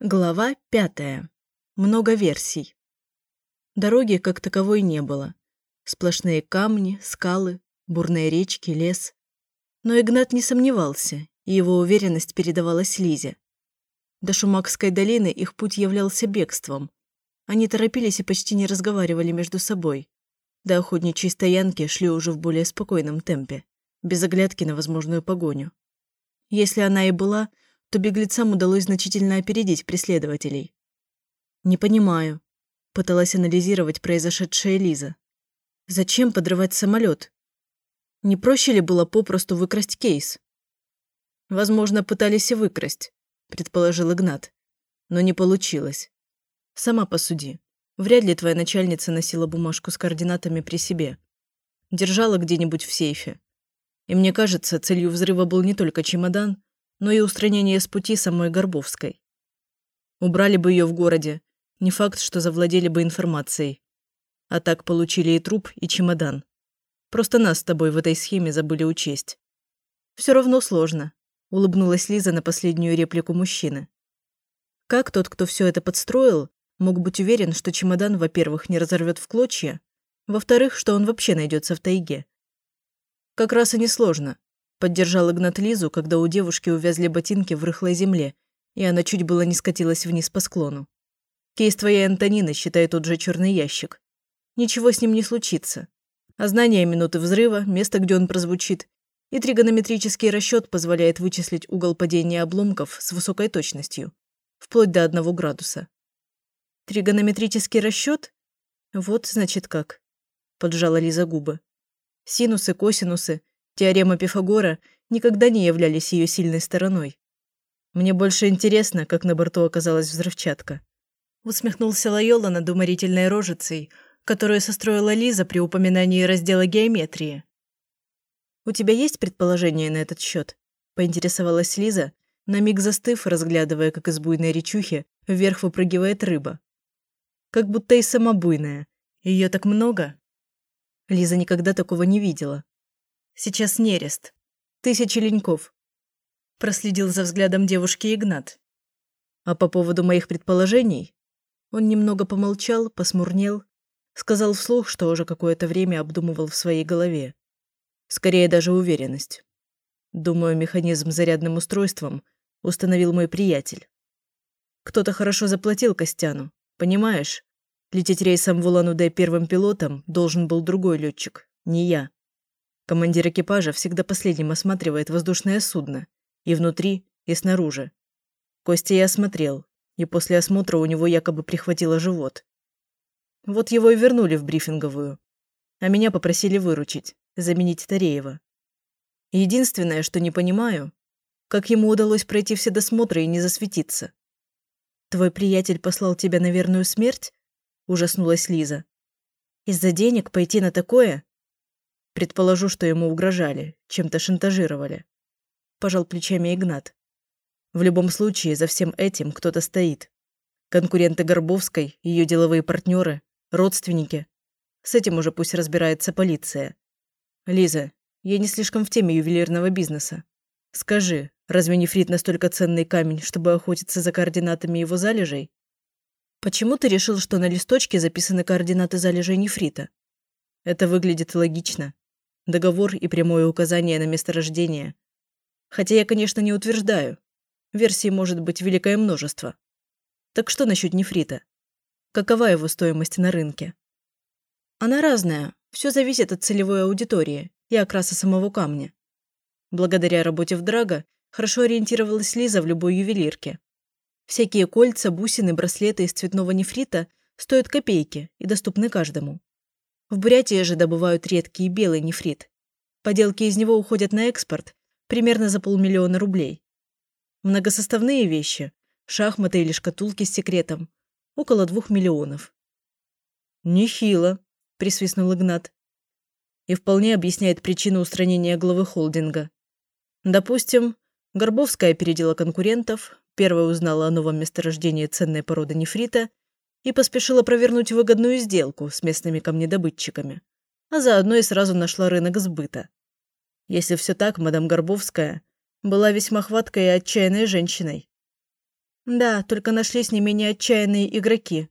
Глава пятая. Много версий. Дороги как таковой не было. Сплошные камни, скалы, бурные речки, лес. Но Игнат не сомневался, и его уверенность передавалась Лизе. До Шумакской долины их путь являлся бегством. Они торопились и почти не разговаривали между собой. До охотничьей стоянки шли уже в более спокойном темпе, без оглядки на возможную погоню. Если она и была, то беглецам удалось значительно опередить преследователей. «Не понимаю», – пыталась анализировать произошедшее Лиза. «Зачем подрывать самолет? Не проще ли было попросту выкрасть кейс?» «Возможно, пытались и выкрасть», – предположил Игнат. «Но не получилось. Сама посуди. Вряд ли твоя начальница носила бумажку с координатами при себе. Держала где-нибудь в сейфе. И мне кажется, целью взрыва был не только чемодан, но и устранение с пути самой Горбовской. Убрали бы ее в городе, не факт, что завладели бы информацией. А так получили и труп, и чемодан. Просто нас с тобой в этой схеме забыли учесть. Все равно сложно, улыбнулась Лиза на последнюю реплику мужчины. Как тот, кто все это подстроил, мог быть уверен, что чемодан, во-первых, не разорвет в клочья, во-вторых, что он вообще найдется в тайге? Как раз и несложно. Поддержал Игнат Лизу, когда у девушки увязли ботинки в рыхлой земле, и она чуть было не скатилась вниз по склону. Кейс твоей Антонины считает тот же черный ящик. Ничего с ним не случится. А знание минуты взрыва, место, где он прозвучит, и тригонометрический расчет позволяет вычислить угол падения обломков с высокой точностью, вплоть до одного градуса. Тригонометрический расчет? Вот, значит, как. Поджала Лиза губы. Синусы, косинусы – Теорема Пифагора никогда не являлись ее сильной стороной. Мне больше интересно, как на борту оказалась взрывчатка. Усмехнулся Лайола над уморительной рожицей, которую состроила Лиза при упоминании раздела геометрии. «У тебя есть предположение на этот счет? поинтересовалась Лиза, на миг застыв, разглядывая, как из буйной речухи вверх выпрыгивает рыба. Как будто и сама буйная. Ее так много. Лиза никогда такого не видела. Сейчас нерест. Тысячи леньков. Проследил за взглядом девушки Игнат. А по поводу моих предположений? Он немного помолчал, посмурнел, сказал вслух, что уже какое-то время обдумывал в своей голове. Скорее даже уверенность. Думаю, механизм зарядным устройством установил мой приятель. Кто-то хорошо заплатил Костяну, понимаешь? Лететь рейсом в Улан-Удэ первым пилотом должен был другой летчик, не я. Командир экипажа всегда последним осматривает воздушное судно. И внутри, и снаружи. Костя я осмотрел, и после осмотра у него якобы прихватило живот. Вот его и вернули в брифинговую. А меня попросили выручить, заменить Тареева. Единственное, что не понимаю, как ему удалось пройти все досмотры и не засветиться. «Твой приятель послал тебя на верную смерть?» – ужаснулась Лиза. «Из-за денег пойти на такое? Предположу, что ему угрожали, чем-то шантажировали. Пожал плечами Игнат. В любом случае, за всем этим кто-то стоит. Конкуренты Горбовской, ее деловые партнеры, родственники. С этим уже пусть разбирается полиция. Лиза, я не слишком в теме ювелирного бизнеса. Скажи, разве нефрит настолько ценный камень, чтобы охотиться за координатами его залежей? Почему ты решил, что на листочке записаны координаты залежей нефрита? Это выглядит логично договор и прямое указание на месторождение. Хотя я, конечно, не утверждаю. Версий может быть великое множество. Так что насчет нефрита? Какова его стоимость на рынке? Она разная. Все зависит от целевой аудитории и окраса самого камня. Благодаря работе в Драго хорошо ориентировалась Лиза в любой ювелирке. Всякие кольца, бусины, браслеты из цветного нефрита стоят копейки и доступны каждому. В Бурятии же добывают редкий белый нефрит. Поделки из него уходят на экспорт примерно за полмиллиона рублей. Многосоставные вещи – шахматы или шкатулки с секретом – около двух миллионов. «Нехило», – присвистнул Игнат. И вполне объясняет причину устранения главы холдинга. Допустим, Горбовская опередила конкурентов, первая узнала о новом месторождении ценной породы нефрита – и поспешила провернуть выгодную сделку с местными камнедобытчиками, а заодно и сразу нашла рынок сбыта. Если все так, мадам Горбовская была весьма хваткой и отчаянной женщиной. Да, только нашлись не менее отчаянные игроки,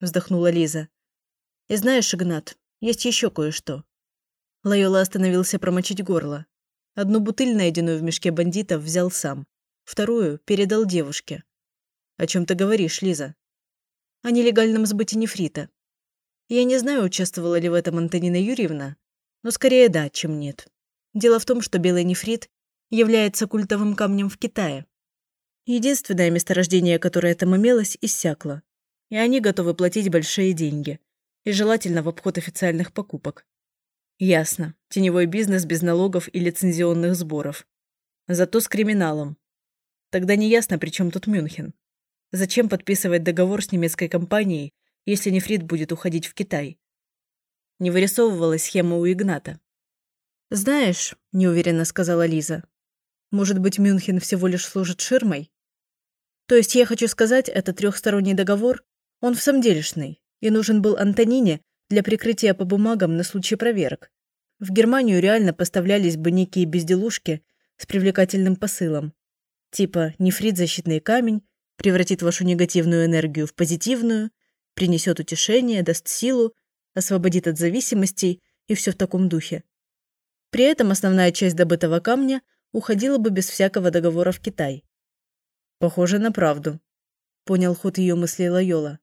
вздохнула Лиза. И знаешь, Игнат, есть еще кое-что. Лайола остановился промочить горло. Одну бутыль, найденную в мешке бандитов, взял сам. Вторую передал девушке. «О чем ты говоришь, Лиза?» «О нелегальном сбыте нефрита. Я не знаю, участвовала ли в этом Антонина Юрьевна, но скорее да, чем нет. Дело в том, что белый нефрит является культовым камнем в Китае. Единственное месторождение, которое там имелось, иссякло. И они готовы платить большие деньги. И желательно в обход официальных покупок. Ясно. Теневой бизнес без налогов и лицензионных сборов. Зато с криминалом. Тогда не ясно, при чем тут Мюнхен. Зачем подписывать договор с немецкой компанией, если нефрит будет уходить в Китай? Не вырисовывалась схема у Игната. «Знаешь», – неуверенно сказала Лиза, – «может быть, Мюнхен всего лишь служит ширмой? То есть я хочу сказать, это трехсторонний договор, он в самом делешный, и нужен был Антонине для прикрытия по бумагам на случай проверок. В Германию реально поставлялись бы некие безделушки с привлекательным посылом. Типа нефрит защитный камень, превратит вашу негативную энергию в позитивную, принесет утешение, даст силу, освободит от зависимостей и все в таком духе. При этом основная часть добытого камня уходила бы без всякого договора в Китай. Похоже на правду. Понял ход ее мыслей Лайола.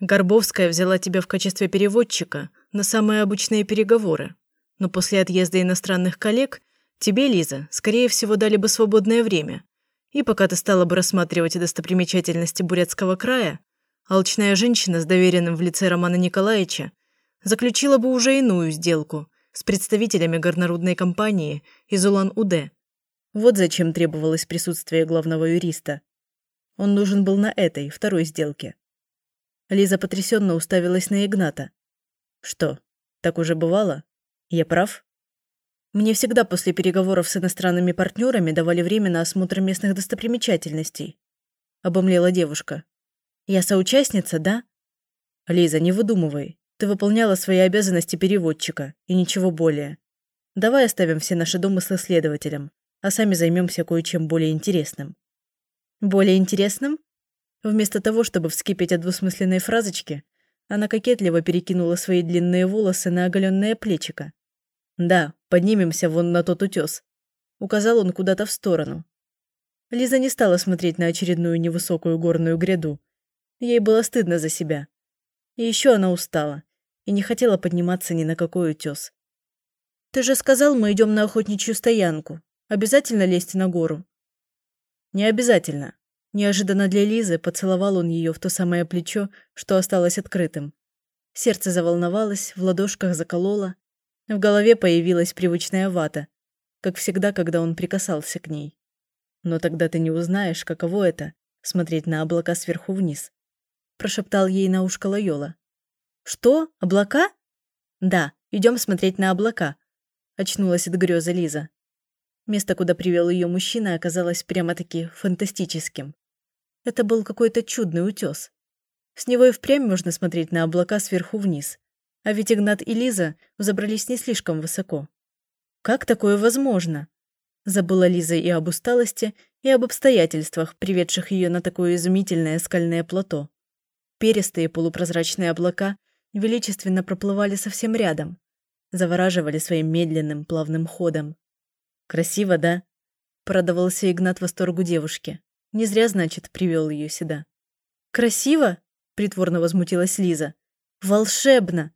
Горбовская взяла тебя в качестве переводчика на самые обычные переговоры. Но после отъезда иностранных коллег тебе, Лиза, скорее всего, дали бы свободное время. И пока ты стала бы рассматривать достопримечательности Бурятского края, алчная женщина с доверенным в лице Романа Николаевича заключила бы уже иную сделку с представителями горнорудной компании из Улан-Удэ. Вот зачем требовалось присутствие главного юриста. Он нужен был на этой, второй сделке. Лиза потрясенно уставилась на Игната. «Что, так уже бывало? Я прав?» «Мне всегда после переговоров с иностранными партнерами давали время на осмотр местных достопримечательностей», – обомлела девушка. «Я соучастница, да?» «Лиза, не выдумывай. Ты выполняла свои обязанности переводчика, и ничего более. Давай оставим все наши домыслы следователям, а сами займемся кое-чем более интересным». «Более интересным?» Вместо того, чтобы вскипеть от двусмысленной фразочки, она кокетливо перекинула свои длинные волосы на оголенное плечико. «Да, поднимемся вон на тот утес», — указал он куда-то в сторону. Лиза не стала смотреть на очередную невысокую горную гряду. Ей было стыдно за себя. И еще она устала и не хотела подниматься ни на какой утес. «Ты же сказал, мы идем на охотничью стоянку. Обязательно лезть на гору?» «Не обязательно. Неожиданно для Лизы поцеловал он ее в то самое плечо, что осталось открытым. Сердце заволновалось, в ладошках закололо. В голове появилась привычная вата, как всегда, когда он прикасался к ней. Но тогда ты не узнаешь, каково это — смотреть на облака сверху вниз. Прошептал ей на ушко Лайола. «Что? Облака?» «Да, идем смотреть на облака», — очнулась от грезы Лиза. Место, куда привел ее мужчина, оказалось прямо-таки фантастическим. Это был какой-то чудный утес. С него и впрямь можно смотреть на облака сверху вниз. А ведь Игнат и Лиза забрались не слишком высоко. Как такое возможно? Забыла Лиза и об усталости, и об обстоятельствах, приведших ее на такое изумительное скальное плато. Перистые полупрозрачные облака величественно проплывали совсем рядом, завораживали своим медленным плавным ходом. «Красиво, да?» – продавался Игнат восторгу девушки. Не зря, значит, привел ее сюда. «Красиво?» – притворно возмутилась Лиза. «Волшебно!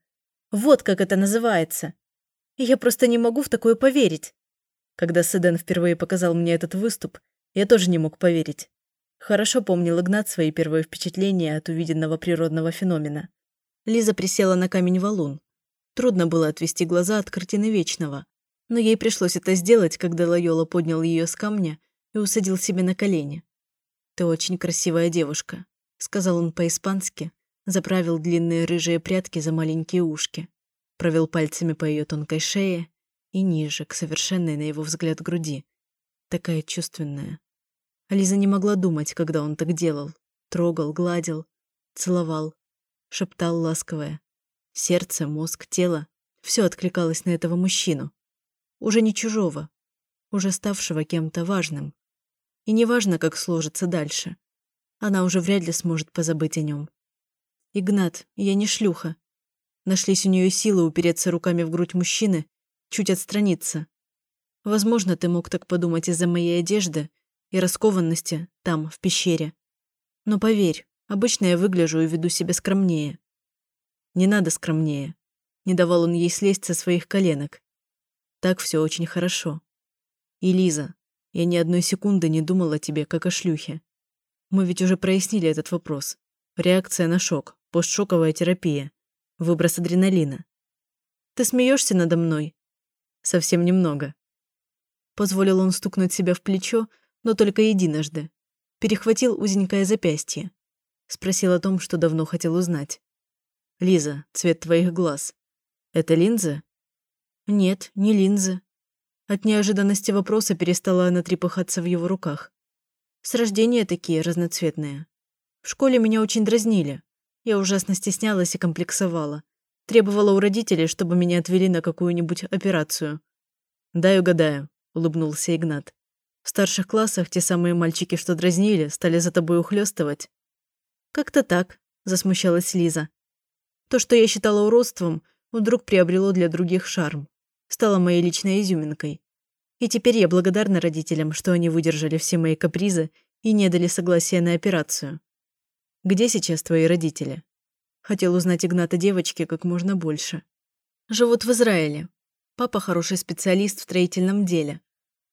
Вот как это называется! Я просто не могу в такое поверить!» Когда Седен впервые показал мне этот выступ, я тоже не мог поверить. Хорошо помнил Игнат свои первые впечатления от увиденного природного феномена. Лиза присела на камень-валун. Трудно было отвести глаза от картины Вечного, но ей пришлось это сделать, когда Лайола поднял ее с камня и усадил себе на колени. «Ты очень красивая девушка», — сказал он по-испански, заправил длинные рыжие прядки за маленькие ушки, провел пальцами по ее тонкой шее и ниже, к совершенной, на его взгляд, груди. Такая чувственная. Ализа не могла думать, когда он так делал. Трогал, гладил, целовал, шептал ласковое. Сердце, мозг, тело — все откликалось на этого мужчину. Уже не чужого, уже ставшего кем-то важным. И неважно, как сложится дальше. она уже вряд ли сможет позабыть о нем. «Игнат, я не шлюха». Нашлись у нее силы упереться руками в грудь мужчины, чуть отстраниться. Возможно, ты мог так подумать из-за моей одежды и раскованности там, в пещере. Но поверь, обычно я выгляжу и веду себя скромнее. Не надо скромнее. Не давал он ей слезть со своих коленок. Так все очень хорошо. И Лиза, я ни одной секунды не думала о тебе, как о шлюхе. Мы ведь уже прояснили этот вопрос. Реакция на шок, постшоковая терапия, выброс адреналина. Ты смеешься надо мной? Совсем немного. Позволил он стукнуть себя в плечо, но только единожды. Перехватил узенькое запястье. Спросил о том, что давно хотел узнать. «Лиза, цвет твоих глаз. Это линзы?» «Нет, не линзы». От неожиданности вопроса перестала она трепыхаться в его руках. С рождения такие разноцветные. В школе меня очень дразнили. Я ужасно стеснялась и комплексовала. Требовала у родителей, чтобы меня отвели на какую-нибудь операцию. «Дай угадаю», — улыбнулся Игнат. «В старших классах те самые мальчики, что дразнили, стали за тобой ухлёстывать». «Как-то так», — засмущалась Лиза. «То, что я считала уродством, вдруг приобрело для других шарм. Стало моей личной изюминкой. И теперь я благодарна родителям, что они выдержали все мои капризы и не дали согласия на операцию. Где сейчас твои родители? Хотел узнать Игната девочки как можно больше. Живут в Израиле. Папа хороший специалист в строительном деле.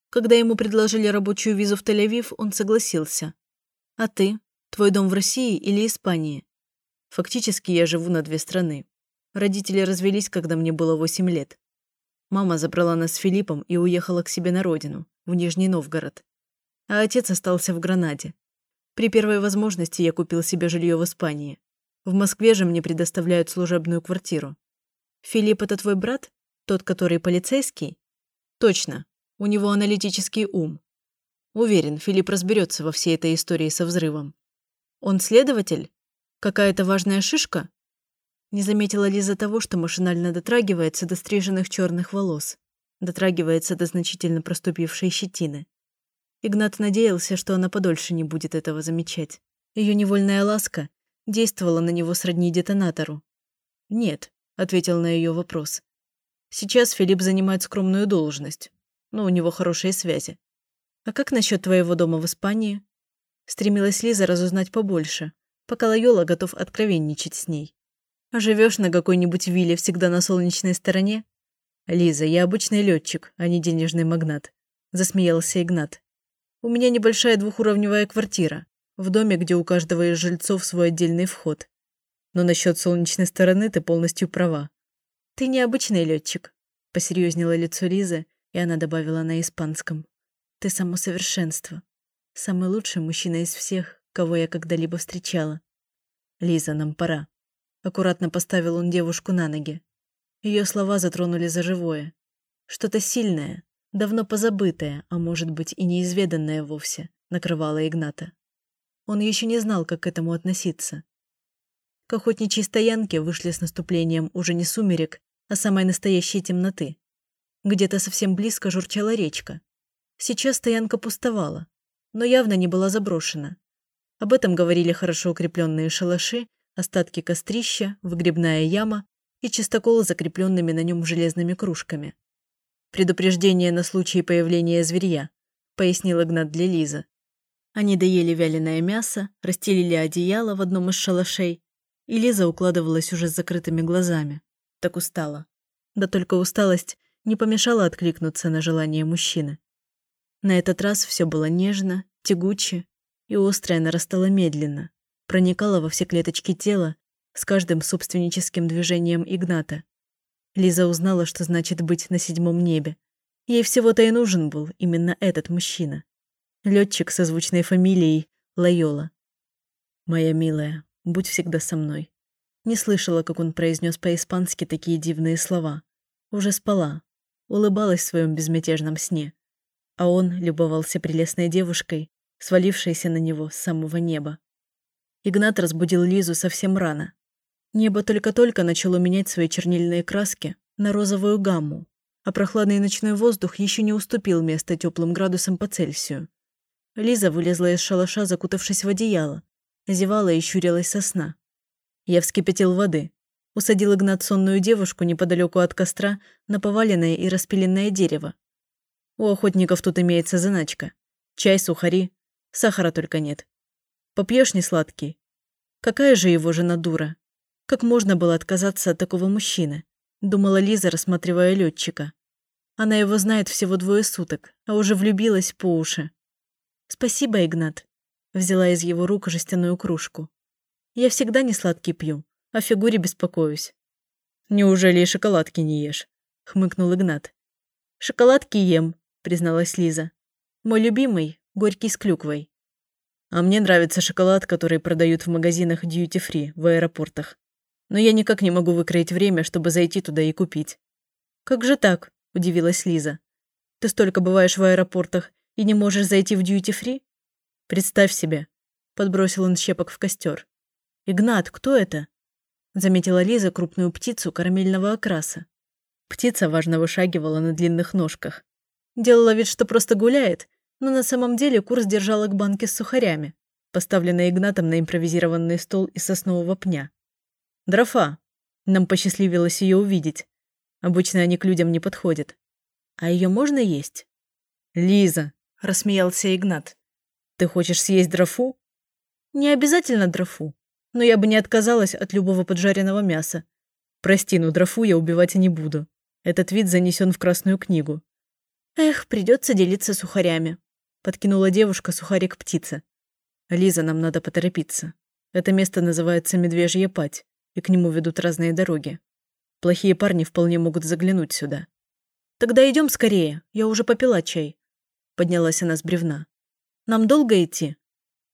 Когда ему предложили рабочую визу в Тель-Авив, он согласился. А ты? Твой дом в России или Испании? Фактически я живу на две страны. Родители развелись, когда мне было 8 лет. Мама забрала нас с Филиппом и уехала к себе на родину, в Нижний Новгород. А отец остался в Гранаде. При первой возможности я купил себе жилье в Испании. В Москве же мне предоставляют служебную квартиру. Филипп – это твой брат? Тот, который полицейский? Точно. У него аналитический ум. Уверен, Филипп разберется во всей этой истории со взрывом. Он следователь? Какая-то важная шишка? Не заметила Лиза того, что машинально дотрагивается до стриженных черных волос, дотрагивается до значительно проступившей щетины. Игнат надеялся, что она подольше не будет этого замечать. Ее невольная ласка действовала на него сродни детонатору. «Нет», — ответил на ее вопрос. «Сейчас Филипп занимает скромную должность, но у него хорошие связи. А как насчет твоего дома в Испании?» Стремилась Лиза разузнать побольше, пока Лайола готов откровенничать с ней. А живешь на какой-нибудь вилле всегда на солнечной стороне? Лиза, я обычный летчик, а не денежный магнат. Засмеялся Игнат. У меня небольшая двухуровневая квартира, в доме, где у каждого из жильцов свой отдельный вход. Но насчет солнечной стороны ты полностью права. Ты необычный летчик, посерьезнело лицо Лизы, и она добавила на испанском. Ты само совершенство. Самый лучший мужчина из всех, кого я когда-либо встречала. Лиза, нам пора. Аккуратно поставил он девушку на ноги. Ее слова затронули за живое. Что-то сильное, давно позабытое, а может быть и неизведанное вовсе, накрывало Игната. Он еще не знал, как к этому относиться. К охотничьей стоянке вышли с наступлением уже не сумерек, а самой настоящей темноты. Где-то совсем близко журчала речка. Сейчас стоянка пустовала, но явно не была заброшена. Об этом говорили хорошо укрепленные шалаши остатки кострища, выгребная яма и чистокол с закрепленными на нем железными кружками. «Предупреждение на случай появления зверья», — пояснил Игнат для Лизы. Они доели вяленое мясо, расстелили одеяло в одном из шалашей, и Лиза укладывалась уже с закрытыми глазами. Так устала. Да только усталость не помешала откликнуться на желание мужчины. На этот раз все было нежно, тягуче, и острое нарастало медленно, проникала во все клеточки тела с каждым собственническим движением Игната. Лиза узнала, что значит быть на седьмом небе. Ей всего-то и нужен был именно этот мужчина. Летчик со звучной фамилией Лайола. «Моя милая, будь всегда со мной». Не слышала, как он произнес по-испански такие дивные слова. Уже спала, улыбалась в своем безмятежном сне. А он любовался прелестной девушкой, свалившейся на него с самого неба. Игнат разбудил Лизу совсем рано. Небо только-только начало менять свои чернильные краски на розовую гамму, а прохладный ночной воздух еще не уступил место теплым градусам по Цельсию. Лиза вылезла из шалаша, закутавшись в одеяло, Зевала и щурилась со сна. Я вскипятил воды. Усадил Игнат сонную девушку неподалеку от костра на поваленное и распиленное дерево. У охотников тут имеется заначка. Чай, сухари. Сахара только нет. Попьешь не сладкий. Какая же его жена дура. Как можно было отказаться от такого мужчины? Думала Лиза, рассматривая летчика. Она его знает всего двое суток, а уже влюбилась по уши. «Спасибо, Игнат», – взяла из его рук жестяную кружку. «Я всегда не сладкий пью, о фигуре беспокоюсь». «Неужели и шоколадки не ешь?» – хмыкнул Игнат. «Шоколадки ем», – призналась Лиза. «Мой любимый – горький с клюквой». «А мне нравится шоколад, который продают в магазинах дьюти-фри в аэропортах. Но я никак не могу выкроить время, чтобы зайти туда и купить». «Как же так?» – удивилась Лиза. «Ты столько бываешь в аэропортах и не можешь зайти в дьюти-фри?» «Представь себе», – подбросил он щепок в костер. «Игнат, кто это?» – заметила Лиза крупную птицу карамельного окраса. Птица важно вышагивала на длинных ножках. Делала вид, что просто гуляет, но на самом деле курс держала к банке с сухарями, поставленной Игнатом на импровизированный стол из соснового пня. «Дрофа!» Нам посчастливилось ее увидеть. Обычно они к людям не подходят. А ее можно есть? Лиза, рассмеялся Игнат. Ты хочешь съесть дрофу? Не обязательно дрофу, но я бы не отказалась от любого поджаренного мяса. Прости, но дрофу я убивать и не буду. Этот вид занесен в Красную книгу. Эх, придется делиться сухарями. Подкинула девушка сухарик птица. Лиза, нам надо поторопиться. Это место называется Медвежья Пать, и к нему ведут разные дороги. Плохие парни вполне могут заглянуть сюда. Тогда идем скорее, я уже попила чай. Поднялась она с бревна. Нам долго идти?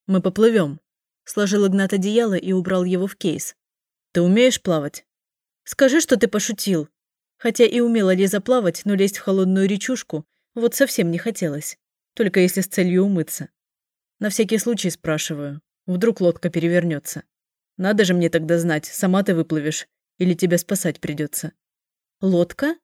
Мы поплывем. Сложил Игнат одеяло и убрал его в кейс. Ты умеешь плавать? Скажи, что ты пошутил. Хотя и умела Лиза плавать, но лезть в холодную речушку вот совсем не хотелось. Только если с целью умыться. На всякий случай спрашиваю. Вдруг лодка перевернется. Надо же мне тогда знать, сама ты выплывешь или тебя спасать придется. Лодка?